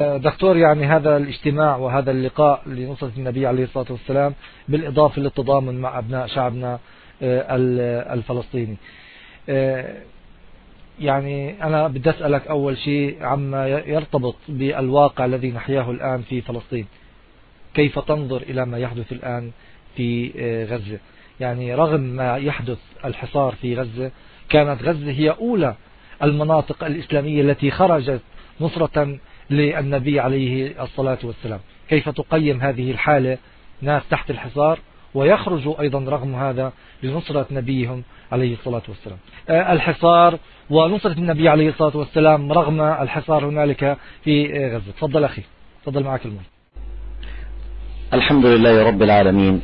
دكتور يعني هذا الاجتماع وهذا اللقاء لنصرة النبي عليه الصلاة والسلام بالإضافة للتضامن مع أبناء شعبنا الفلسطيني. يعني أنا بدي أسألك أول شيء عما يرتبط بالواقع الذي نحياه الآن في فلسطين. كيف تنظر إلى ما يحدث الآن في غزة؟ يعني رغم ما يحدث الحصار في غزة كانت غزة هي أولى المناطق الإسلامية التي خرجت نصرة للنبي عليه الصلاة والسلام. كيف تقيم هذه الحالة ناس تحت الحصار؟ ويخرجوا أيضا رغم هذا لنصرة نبيهم عليه الصلاة والسلام. آه، الحصار ونصرة النبي عليه الصلاة والسلام رغم الحصار هنالك في غزة. تفضل أخي. تفضل معك المال الحمد لله رب العالمين.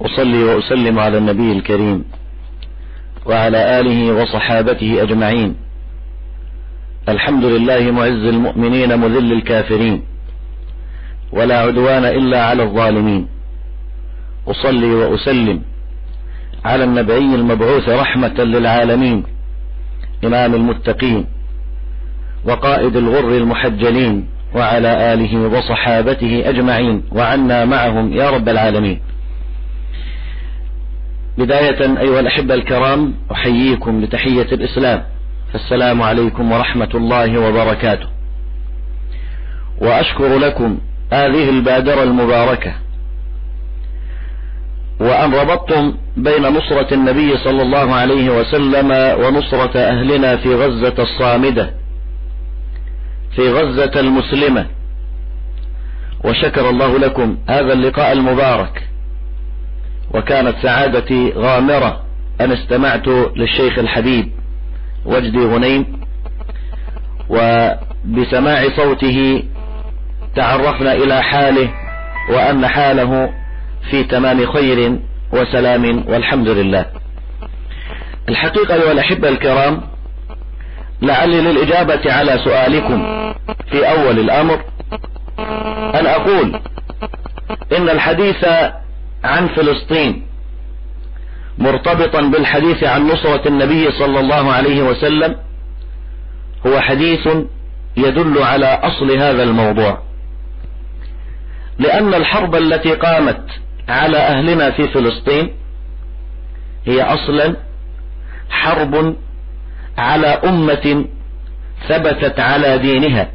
أصلي وأسلم على النبي الكريم وعلى آله وصحابته أجمعين. الحمد لله معز المؤمنين مذل الكافرين ولا عدوان إلا على الظالمين أصلي وأسلم على النبي المبعوث رحمة للعالمين إمام المتقين وقائد الغر المحجلين وعلى آله وصحابته أجمعين وعنا معهم يا رب العالمين بداية أيها الأحبة الكرام أحييكم بتحية الإسلام فالسلام عليكم ورحمة الله وبركاته. وأشكر لكم هذه البادرة المباركة. وأن ربطتم بين نصرة النبي صلى الله عليه وسلم ونصرة أهلنا في غزة الصامدة في غزة المسلمة. وشكر الله لكم هذا اللقاء المبارك. وكانت سعادتي غامرة أن استمعت للشيخ الحبيب. وجدي غنيم وبسماع صوته تعرفنا إلى حاله وأن حاله في تمام خير وسلام والحمد لله. الحقيقة أيها الأحبة الكرام لعلي للإجابة على سؤالكم في أول الأمر أن أقول إن الحديث عن فلسطين مرتبطا بالحديث عن نصرة النبي صلى الله عليه وسلم هو حديث يدل على أصل هذا الموضوع. لأن الحرب التي قامت على أهلنا في فلسطين هي أصلا حرب على أمة ثبتت على دينها.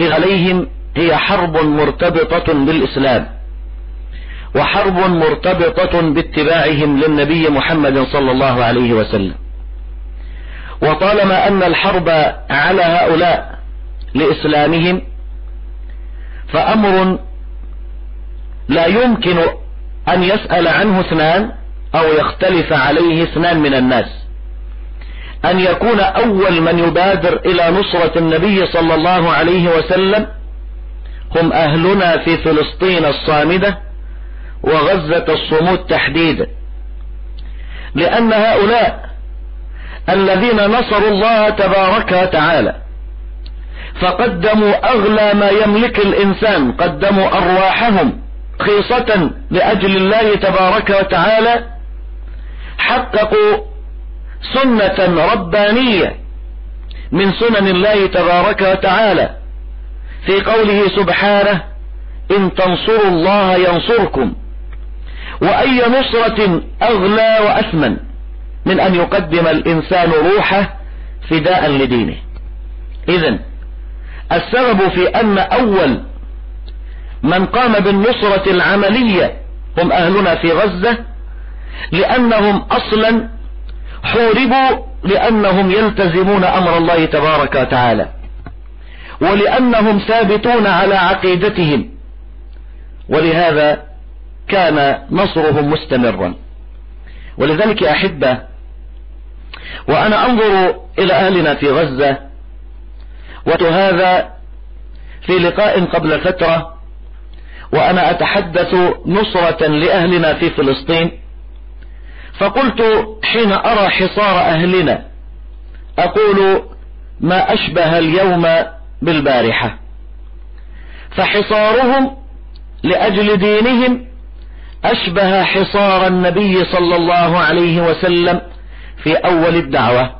إذ عليهم هي حرب مرتبطة بالإسلام. وحرب مرتبطة باتباعهم للنبي محمد صلى الله عليه وسلم. وطالما أن الحرب على هؤلاء لإسلامهم فأمر لا يمكن أن يسأل عنه اثنان أو يختلف عليه اثنان من الناس. أن يكون أول من يبادر إلى نصرة النبي صلى الله عليه وسلم هم أهلنا في فلسطين الصامدة وغزة الصمود تحديدا. لأن هؤلاء الذين نصروا الله تبارك وتعالى فقدموا أغلى ما يملك الإنسان قدموا أرواحهم خيصة لأجل الله تبارك وتعالى حققوا سنة ربانية من سنن الله تبارك وتعالى في قوله سبحانه إن تنصروا الله ينصركم وأي نصرة أغلى وأثمن من أن يقدم الإنسان روحه فداء لدينه. إذا السبب في أن أول من قام بالنصرة العملية هم أهلنا في غزة لأنهم أصلا حوربوا لأنهم يلتزمون أمر الله تبارك وتعالى ولأنهم ثابتون على عقيدتهم. ولهذا كان نصرهم مستمرا. ولذلك أحبة وأنا أنظر إلى أهلنا في غزة وهذا في لقاء قبل فترة وأنا أتحدث نصرة لأهلنا في فلسطين فقلت حين أرى حصار أهلنا أقول ما أشبه اليوم بالبارحة. فحصارهم لأجل دينهم أشبه حصار النبي صلى الله عليه وسلم في أول الدعوة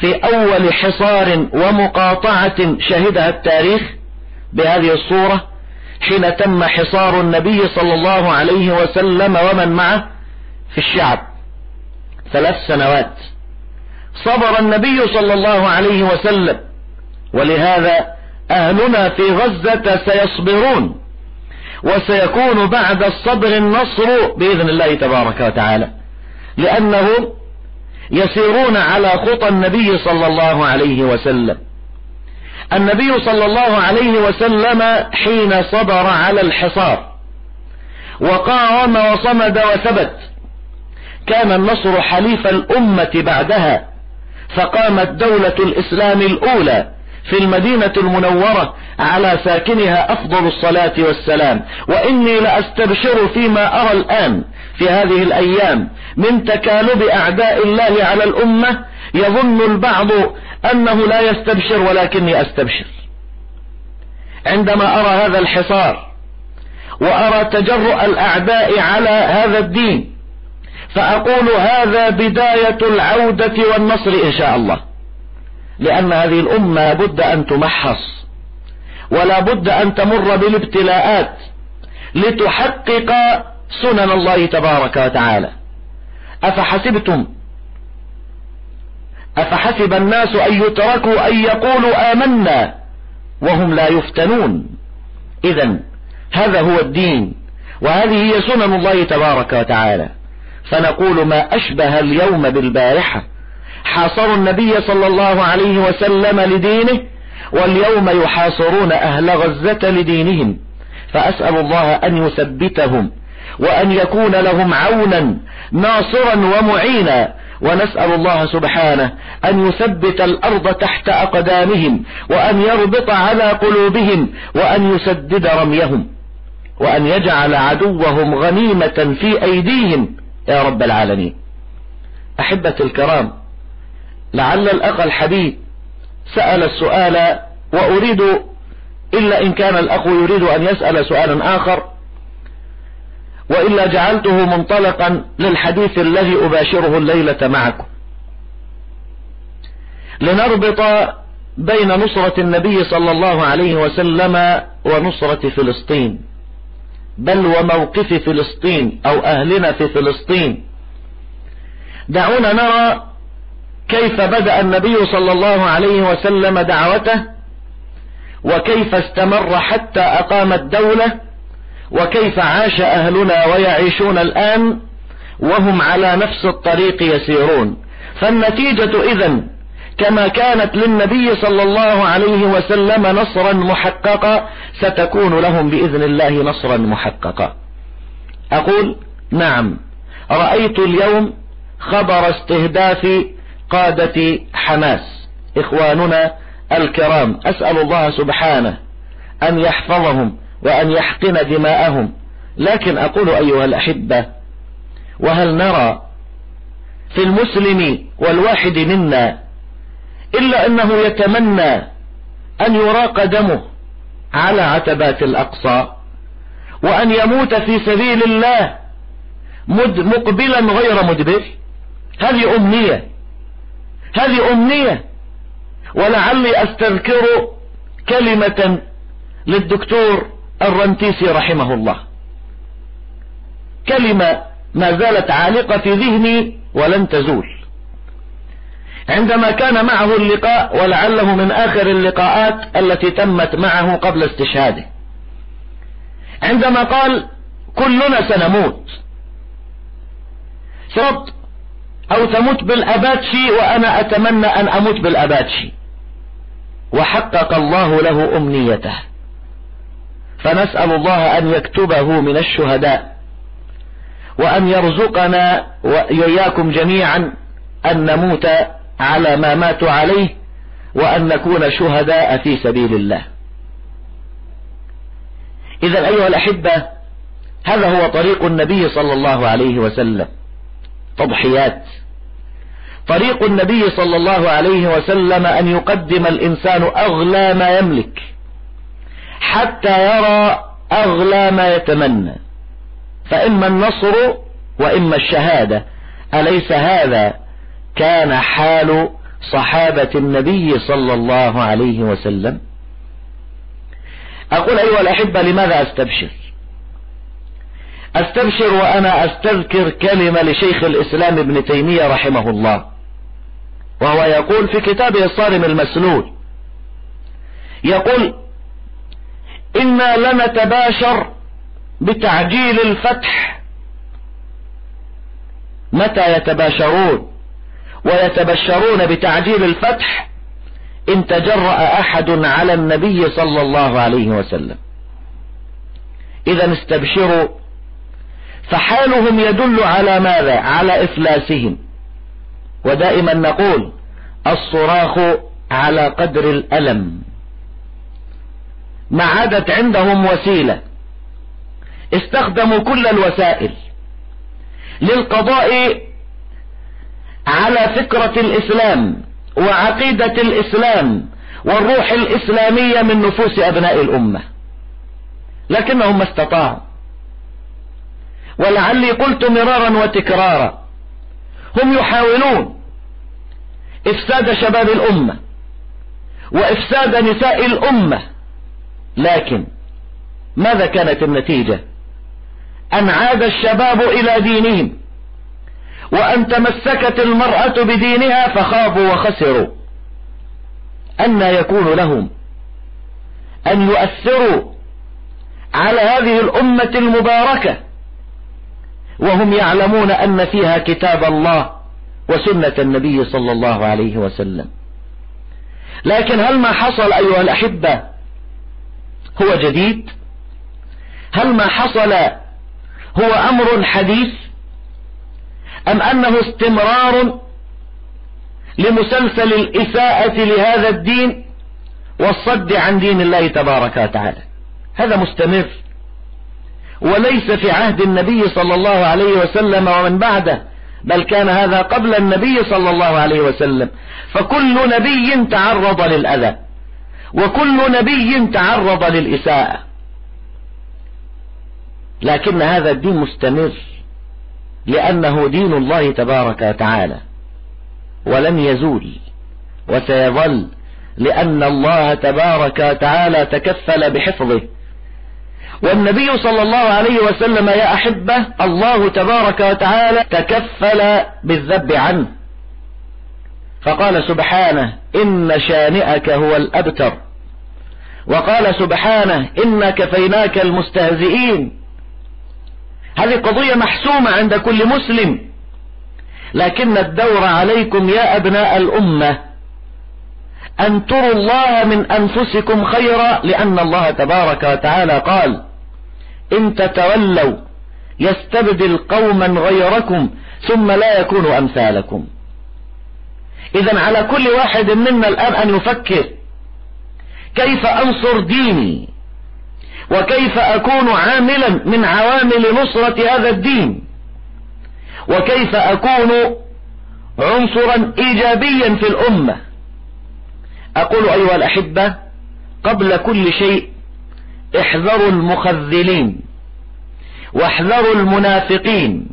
في أول حصار ومقاطعة شهدها التاريخ بهذه الصورة حين تم حصار النبي صلى الله عليه وسلم ومن معه في الشعب. ثلاث سنوات. صبر النبي صلى الله عليه وسلم ولهذا أهلنا في غزة سيصبرون. وسيكون بعد الصبر النصر بإذن الله تبارك وتعالى. لأنهم يسيرون على خطى النبي صلى الله عليه وسلم. النبي صلى الله عليه وسلم حين صبر على الحصار وقاوم وصمد وثبت كان النصر حليف الأمة بعدها فقامت دولة الإسلام الأولى في المدينة المنورة على ساكنها أفضل الصلاة والسلام. وإني لأستبشر فيما أرى الآن في هذه الأيام من تكالب أعداء الله على الأمة. يظن البعض أنه لا يستبشر ولكني أستبشر. عندما أرى هذا الحصار وأرى تجرؤ الأعداء على هذا الدين فأقول هذا بداية العودة والنصر إن شاء الله. لأن هذه الأمة بد أن تمحص ولا بد أن تمر بالابتلاءات لتحقق سنن الله تبارك وتعالى. أفحسبتم؟ أفحسب الناس أن يتركوا أن يقولوا آمنا وهم لا يفتنون؟ إذا هذا هو الدين وهذه هي سنن الله تبارك وتعالى. فنقول ما أشبه اليوم بالبارحة. حاصروا النبي صلى الله عليه وسلم لدينه واليوم يحاصرون أهل غزة لدينهم فأسأل الله أن يثبتهم وأن يكون لهم عونا ناصرا ومعينا ونسأل الله سبحانه أن يثبت الأرض تحت أقدامهم وأن يربط على قلوبهم وأن يسدد رميهم وأن يجعل عدوهم غنيمة في أيديهم يا رب العالمين. أحبة الكرام لعل الأخ الحبيب سأل السؤال وأريد إلا إن كان الأخ يريد أن يسأل سؤالا آخر وإلا جعلته منطلقا للحديث الذي أباشره الليلة معكم. لنربط بين نصرة النبي صلى الله عليه وسلم ونصرة فلسطين. بل وموقف فلسطين أو أهلنا في فلسطين. دعونا نرى كيف بدأ النبي صلى الله عليه وسلم دعوته وكيف استمر حتى أقام الدولة وكيف عاش أهلنا ويعيشون الآن وهم على نفس الطريق يسيرون. فالنتيجة إذن كما كانت للنبي صلى الله عليه وسلم نصرا محققا ستكون لهم بإذن الله نصرا محققا. أقول نعم رأيت اليوم خبر استهداف قادة حماس. إخواننا الكرام أسأل الله سبحانه أن يحفظهم وأن يحقن دماءهم. لكن أقول أيها الأحبة وهل نرى في المسلم والواحد منا إلا أنه يتمنى أن يراق دمه على عتبات الأقصى وأن يموت في سبيل الله مقبلا غير مدبر؟ هذه أمنية. هذه أمنية. ولعلي أستذكر كلمة للدكتور الرنتيسي رحمه الله. كلمة ما زالت عالقة في ذهني ولن تزول. عندما كان معه اللقاء ولعله من آخر اللقاءات التي تمت معه قبل استشهاده. عندما قال كلنا سنموت. صد أو تموت بالأباتشي وأنا أتمنى أن أموت بالأباتشي. وحقق الله له أمنيته. فنسأل الله أن يكتبه من الشهداء. وأن يرزقنا وإياكم جميعا أن نموت على ما ماتوا عليه وأن نكون شهداء في سبيل الله. إذا أيها الأحبة هذا هو طريق النبي صلى الله عليه وسلم. تضحيات. طريق النبي صلى الله عليه وسلم أن يقدم الإنسان أغلى ما يملك حتى يرى أغلى ما يتمنى. فإما النصر وإما الشهادة. أليس هذا؟ كان حال صحابة النبي صلى الله عليه وسلم. أقول أيها الأحبة لماذا أستبشر؟ أستبشر وأنا أستذكر كلمة لشيخ الإسلام ابن تيمية رحمه الله وهو يقول في كتابه الصارم المسلول يقول إنا لنتباشر بتعجيل الفتح متى يتباشرون؟ ويتبشرون بتعجيل الفتح إن تجرأ أحد على النبي صلى الله عليه وسلم. إذا استبشروا فحالهم يدل على ماذا؟ على إفلاسهم. ودائما نقول الصراخ على قدر الألم. ما عادت عندهم وسيلة. استخدموا كل الوسائل للقضاء على فكرة الإسلام وعقيدة الإسلام والروح الإسلامية من نفوس أبناء الأمة. لكنهم ما استطاعوا. ولعلي قلت مرارا وتكرارا. هم يحاولون إفساد شباب الأمة وإفساد نساء الأمة. لكن ماذا كانت النتيجة؟ أن عاد الشباب إلى دينهم وأن تمسكت المرأة بدينها فخابوا وخسروا. أن يكون لهم أن يؤثروا على هذه الأمة المباركة. وهم يعلمون أن فيها كتاب الله وسنة النبي صلى الله عليه وسلم. لكن هل ما حصل أيها الأحبة هو جديد؟ هل ما حصل هو أمر حديث؟ أم أنه استمرار لمسلسل الإساءة لهذا الدين والصد عن دين الله تبارك وتعالى؟ هذا مستمر. وليس في عهد النبي صلى الله عليه وسلم ومن بعده بل كان هذا قبل النبي صلى الله عليه وسلم. فكل نبي تعرض للأذى وكل نبي تعرض للإساءة. لكن هذا الدين مستمر لأنه دين الله تبارك وتعالى ولن يزول وسيظل لأن الله تبارك وتعالى تكفل بحفظه. والنبي صلى الله عليه وسلم يا أحبة الله تبارك وتعالى تكفل بالذب عنه. فقال سبحانه إن شانئك هو الأبتر. وقال سبحانه إن كفيناك المستهزئين. هذه قضية محسومة عند كل مسلم. لكن الدور عليكم يا أبناء الأمة. أن تروا الله من أنفسكم خيرا لأن الله تبارك وتعالى قال إن تتولوا يستبدل قوما غيركم ثم لا يكونوا أمثالكم. إذا على كل واحد منا الآن أن يفكر كيف أنصر ديني؟ وكيف أكون عاملا من عوامل نصرة هذا الدين؟ وكيف أكون عنصرا إيجابيا في الأمة؟ أقول أيها الأحبة قبل كل شيء احذروا المخذلين واحذروا المنافقين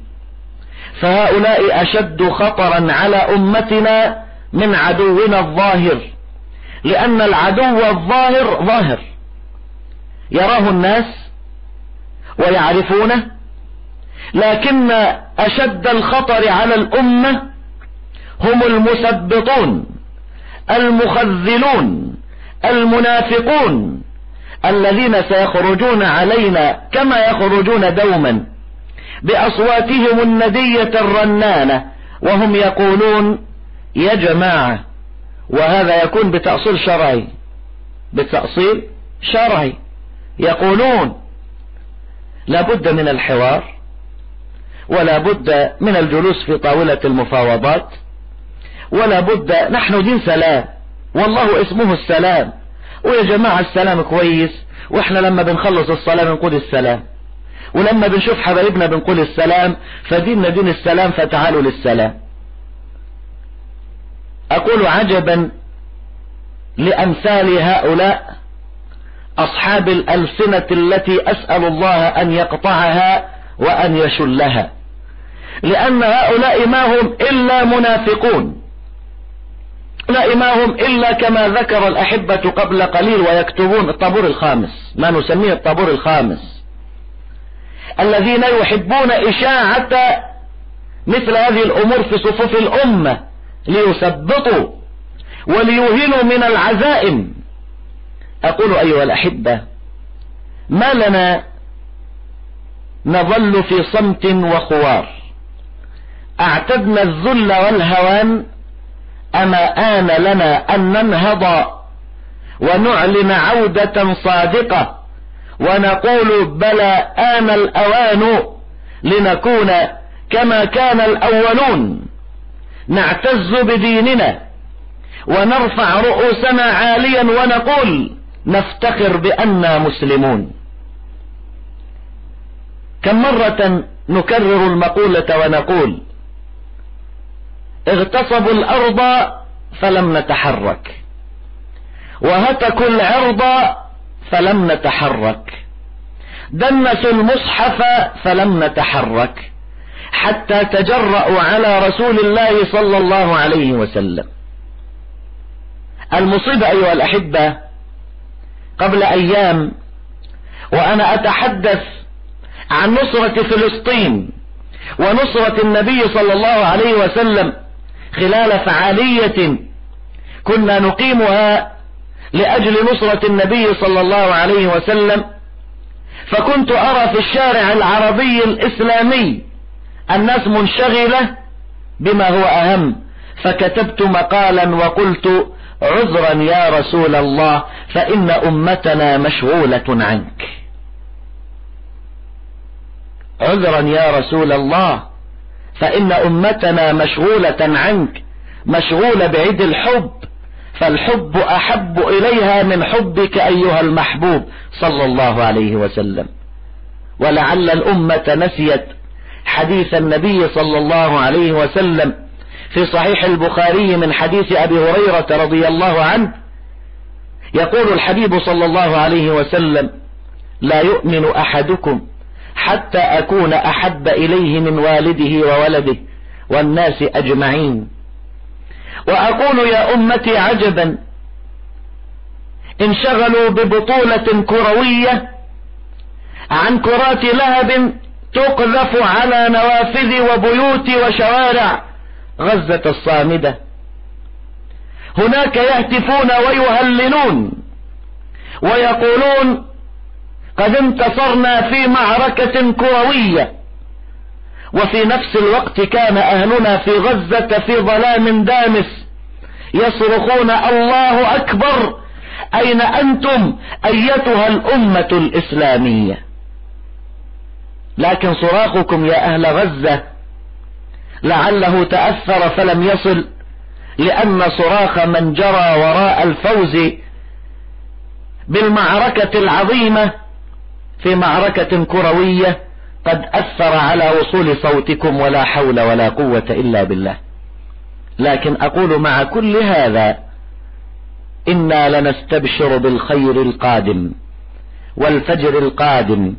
فهؤلاء أشد خطرا على أمتنا من عدونا الظاهر لأن العدو الظاهر ظاهر. يراه الناس ويعرفونه لكن أشد الخطر على الأمة هم المثبطون. المخذلون المنافقون الذين سيخرجون علينا كما يخرجون دوما بأصواتهم الندية الرنانة وهم يقولون يا جماعة وهذا يكون بتأصيل شرعي. بتأصيل شرعي. يقولون لابد من الحوار ولا بد من الجلوس في طاولة المفاوضات. ولا بد نحن دين سلام. والله اسمه السلام. ويا جماعة السلام كويس. وإحنا لما بنخلص الصلاة بنقول السلام. ولما بنشوف حبايبنا بنقول السلام. فديننا دين السلام فتعالوا للسلام. أقول عجبا لأمثال هؤلاء أصحاب الألسنة التي أسأل الله أن يقطعها وأن ما هم إلا كما ذكر الأحبة قبل قليل ويكتبون الطابور الخامس ما نسميه الطابور الخامس. الذين يحبون إشاعة مثل هذه الأمور في صفوف الأمة ليثبطوا وليوهنوا من العزائم. أقول أيها الأحبة ما لنا نظل في صمت وخوار؟ أعتدنا الذل والهوان أما آن لنا أن ننهض ونعلن عودة صادقة ونقول بلى آن الأوان لنكون كما كان الأولون. نعتز بديننا ونرفع رؤوسنا عاليا ونقول نفتخر بأننا مسلمون. كم مرة نكرر المقولة ونقول اغتصبوا الأرض فلم نتحرك. وهتكوا العرض فلم نتحرك. دنسوا المصحف فلم نتحرك. حتى تجرأوا على رسول الله صلى الله عليه وسلم. المصيبة أيها الأحبة قبل أيام وأنا أتحدث عن نصرة فلسطين ونصرة النبي صلى الله عليه وسلم خلال فعالية كنا نقيمها لأجل نصرة النبي صلى الله عليه وسلم فكنت أرى في الشارع العربي الإسلامي الناس منشغلة بما هو أهم فكتبت مقالا وقلت عذرا يا رسول الله فإن أمتنا مشغولة عنك. عذرا يا رسول الله فإن أمتنا مشغولة عنك مشغولة بعيد الحب فالحب أحب إليها من حبك أيها المحبوب صلى الله عليه وسلم. ولعل الأمة نسيت حديث النبي صلى الله عليه وسلم في صحيح البخاري من حديث أبي هريرة رضي الله عنه. يقول الحبيب صلى الله عليه وسلم لا يؤمن أحدكم حتى أكون أحب إليه من والده وولده والناس أجمعين. وأقول يا أمتي عجبا انشغلوا ببطولة كروية عن كرات لهب تقذف على نوافذ وبيوت وشوارع غزة الصامدة. هناك يهتفون ويهللون ويقولون قد انتصرنا في معركة كروية. وفي نفس الوقت كان أهلنا في غزة في ظلام دامس يصرخون الله أكبر أين أنتم أيتها الأمة الإسلامية؟ لكن صراخكم يا أهل غزة لعله تأثر فلم يصل لأن صراخ من جرى وراء الفوز بالمعركة العظيمة في معركة كروية قد أثر على وصول صوتكم ولا حول ولا قوة إلا بالله. لكن أقول مع كل هذا إنا لنستبشر بالخير القادم والفجر القادم.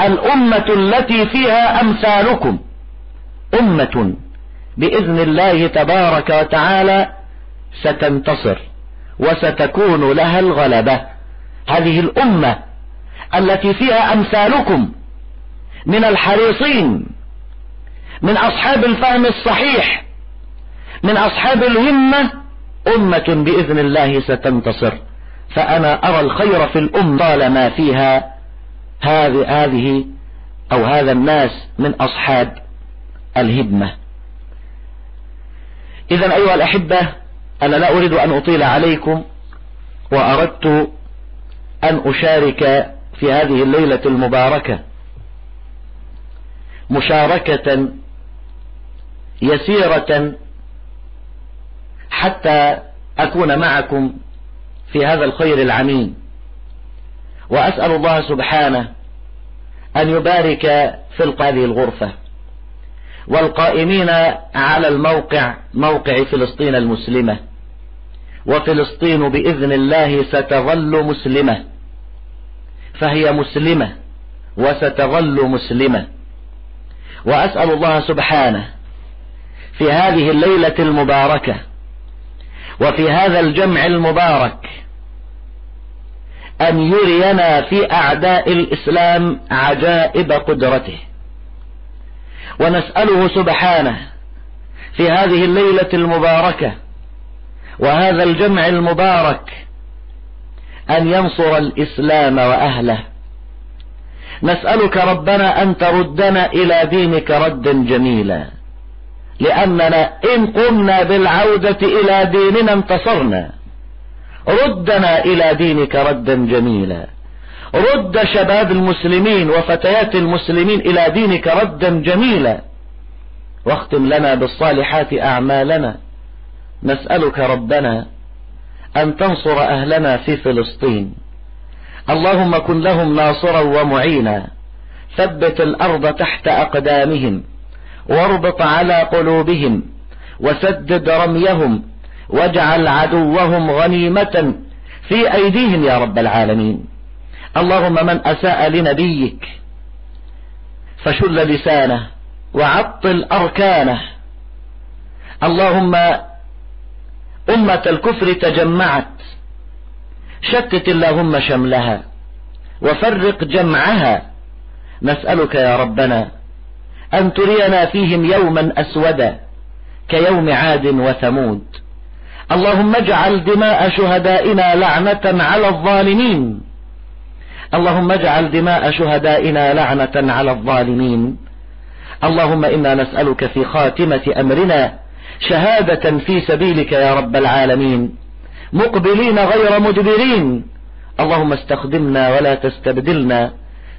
الأمة التي فيها أمثالكم أمة بإذن الله تبارك وتعالى ستنتصر وستكون لها الغلبة. هذه الأمة التي فيها أمثالكم من الحريصين من أصحاب الفهم الصحيح من أصحاب الهمة أمة بإذن الله ستنتصر. فأنا أرى الخير في الأم طالما فيها هذه أو هذا الناس من أصحاب الهمة. إذا أيها الأحبة أنا لا أريد أن أطيل عليكم وأردت أن أشارك في هذه الليلة المباركة مشاركة يسيرة حتى أكون معكم في هذا الخير العميم. وأسأل الله سبحانه أن يبارك في هذه الغرفة والقائمين على الموقع موقع فلسطين المسلمة. وفلسطين بإذن الله ستظل مسلمة. فهي مسلمة وستظل مسلمة. وأسأل الله سبحانه في هذه الليلة المباركة وفي هذا الجمع المبارك أن يرينا في أعداء الإسلام عجائب قدرته. ونسأله سبحانه في هذه الليلة المباركة وهذا الجمع المبارك أن ينصر الإسلام وأهله. نسألك ربنا أن تردنا إلى دينك ردا جميلا. لأننا إن قمنا بالعودة إلى ديننا انتصرنا. ردنا إلى دينك ردا جميلا. رد شباب المسلمين وفتيات المسلمين إلى دينك ردا جميلا. واختم لنا بالصالحات أعمالنا. نسألك ربنا أن تنصر أهلنا في فلسطين. اللهم كن لهم ناصرا ومعينا. ثبت الأرض تحت أقدامهم. واربط على قلوبهم. وسدد رميهم. واجعل عدوهم غنيمة في أيديهم يا رب العالمين. اللهم من أساء لنبيك فشل لسانه. وعطل أركانه. اللهم أمة الكفر تجمعت. شتت اللهم شملها وفرق جمعها. نسألك يا ربنا أن ترينا فيهم يوما أسودا كيوم عاد وثمود. اللهم اجعل دماء شهدائنا لعنة على الظالمين. اللهم اجعل دماء شهدائنا لعنة على الظالمين. اللهم إنا نسألك في خاتمة أمرنا شهادة في سبيلك يا رب العالمين. مقبلين غير مدبرين. اللهم استخدمنا ولا تستبدلنا.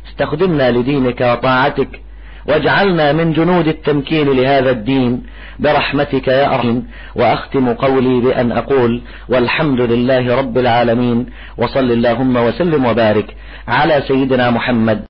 استخدمنا لدينك وطاعتك. واجعلنا من جنود التمكين لهذا الدين. برحمتك يا أرحم. وأختم قولي بأن أقول والحمد لله رب العالمين. وصل اللهم وسلم وبارك على سيدنا محمد.